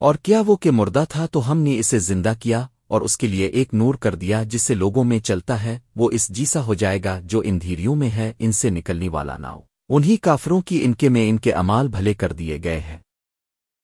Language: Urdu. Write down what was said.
اور کیا وہ کہ مردہ تھا تو ہم نے اسے زندہ کیا اور اس کے لیے ایک نور کر دیا جس سے لوگوں میں چلتا ہے، وہ اس جیسا ہو جائے گا جو ان دھیریوں میں ہے، ان سے نکلنے والا نہ ہو۔ انہی کافروں کی ان کے میں ان کے امال بھلے کر دیے گئے ہیں۔